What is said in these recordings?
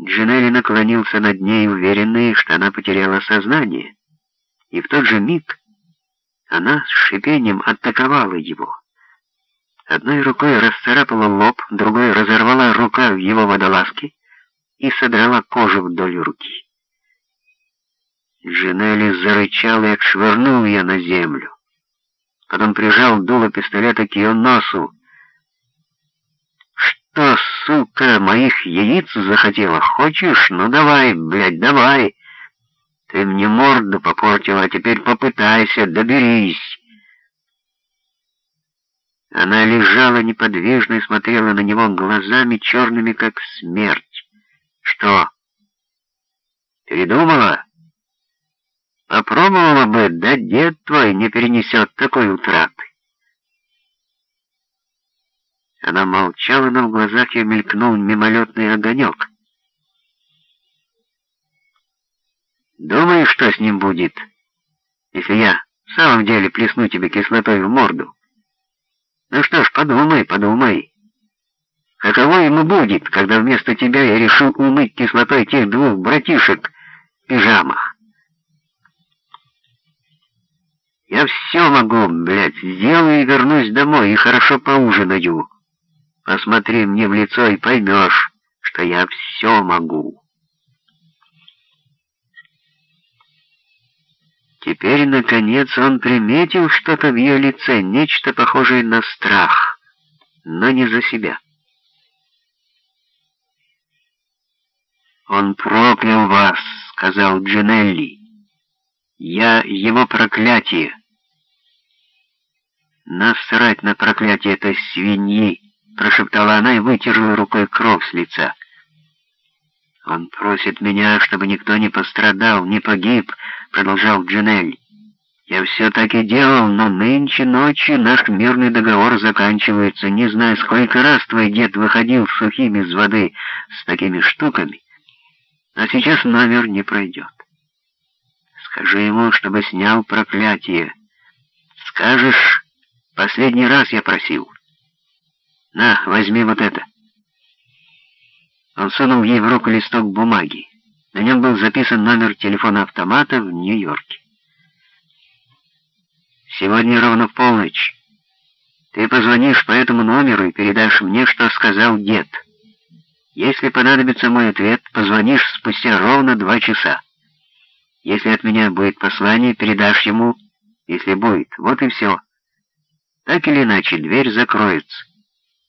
Джинелли наклонился над ней, уверенный, что она потеряла сознание. И в тот же миг она с шипением атаковала его. Одной рукой расцарапала лоб, другой разорвала рука в его водолазке и содрала кожу вдоль руки. Джинелли зарычал и отшвырнул ее на землю. Потом прижал дуло пистолета к ее носу. «Что, сука, моих яиц захотела? Хочешь? Ну давай, блядь, давай!» Ты мне морду попортила, а теперь попытайся, доберись. Она лежала неподвижно и смотрела на него глазами черными, как смерть. Что? Передумала? Попробовала бы, да дед твой не перенесет такой утраты. Она молчала, но в глазах ее мелькнул мимолетный огонек. Думаешь, что с ним будет, если я в самом деле плесну тебе кислотой в морду? Ну что ж, подумай, подумай. Каково ему будет, когда вместо тебя я решу умыть кислотой тех двух братишек в пижамах? Я все могу, блядь, сделаю и вернусь домой, и хорошо поужинаю. Посмотри мне в лицо и поймешь, что я все могу». Теперь, наконец, он приметил что-то в ее лице, нечто похожее на страх, но не за себя. «Он проклял вас», — сказал Джинелли. «Я его проклятие». «Насрать на проклятие этой свиньи», — прошептала она и вытерла рукой кровь с лица. «Он просит меня, чтобы никто не пострадал, не погиб», — продолжал Джинель. «Я все так и делал, но нынче ночью наш мирный договор заканчивается. Не знаю, сколько раз твой дед выходил сухим из воды с такими штуками, а сейчас номер не пройдет. Скажи ему, чтобы снял проклятие. Скажешь, последний раз я просил. На, возьми вот это». Он сунул ей в руку листок бумаги. На нем был записан номер телефона автомата в Нью-Йорке. «Сегодня ровно полночь. Ты позвонишь по этому номеру и передашь мне, что сказал дед. Если понадобится мой ответ, позвонишь спустя ровно два часа. Если от меня будет послание, передашь ему, если будет. Вот и все. Так или иначе, дверь закроется.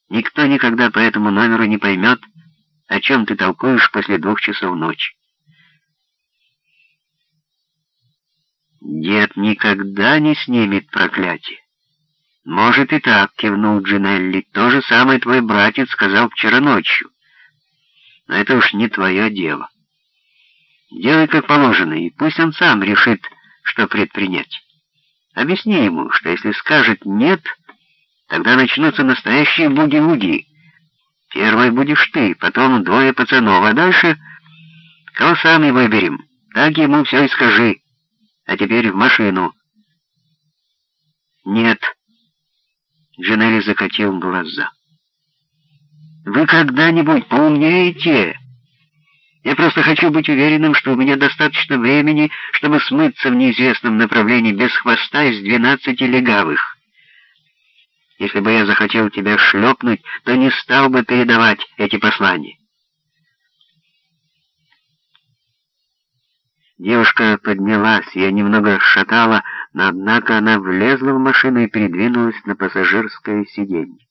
Никто никогда по этому номеру не поймет, о чем ты толкуешь после двух часов ночи? Дед никогда не снимет проклятие. Может и так, кивнул Джинелли. То же самое твой братец сказал вчера ночью. Но это уж не твое дело. Делай как положено, и пусть он сам решит, что предпринять. Объясни ему, что если скажет «нет», тогда начнутся настоящие буги-вуги. Первой будешь ты, потом двое пацанов, а дальше кого сами выберем. Так ему все и скажи. А теперь в машину. Нет. Джанелли закатил глаза. Вы когда-нибудь поумнеете? Я просто хочу быть уверенным, что у меня достаточно времени, чтобы смыться в неизвестном направлении без хвоста из двенадцати легавых. Если бы я захотел тебя шлепнуть, то не стал бы передавать эти послания. Девушка поднялась, я немного шатала, но однако она влезла в машину и передвинулась на пассажирское сиденье.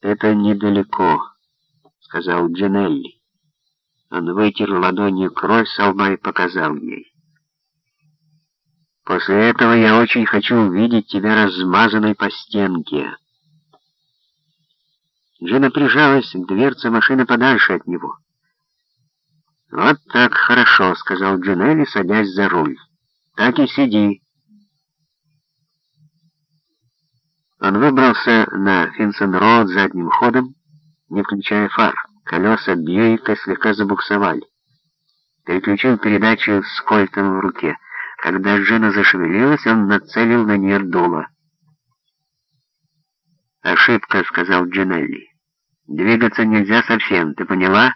«Это недалеко», — сказал Джанелли. Он вытер ладонью кровь со лба и показал ей. После этого я очень хочу увидеть тебя размазанной по стенке. Джина прижалась к дверце машины подальше от него. «Вот так хорошо», — сказал Джинелли, садясь за руль. «Так и сиди». Он выбрался на Финсон-Роуд задним ходом, не включая фар. Колеса Бьюика слегка забуксовали. Переключил передачу с кольтом в руке. Когда Джина зашевелилась, он нацелил на нее дуло. «Ошибка», — сказал Джинелли. Двигаться нельзя совсем, ты поняла?»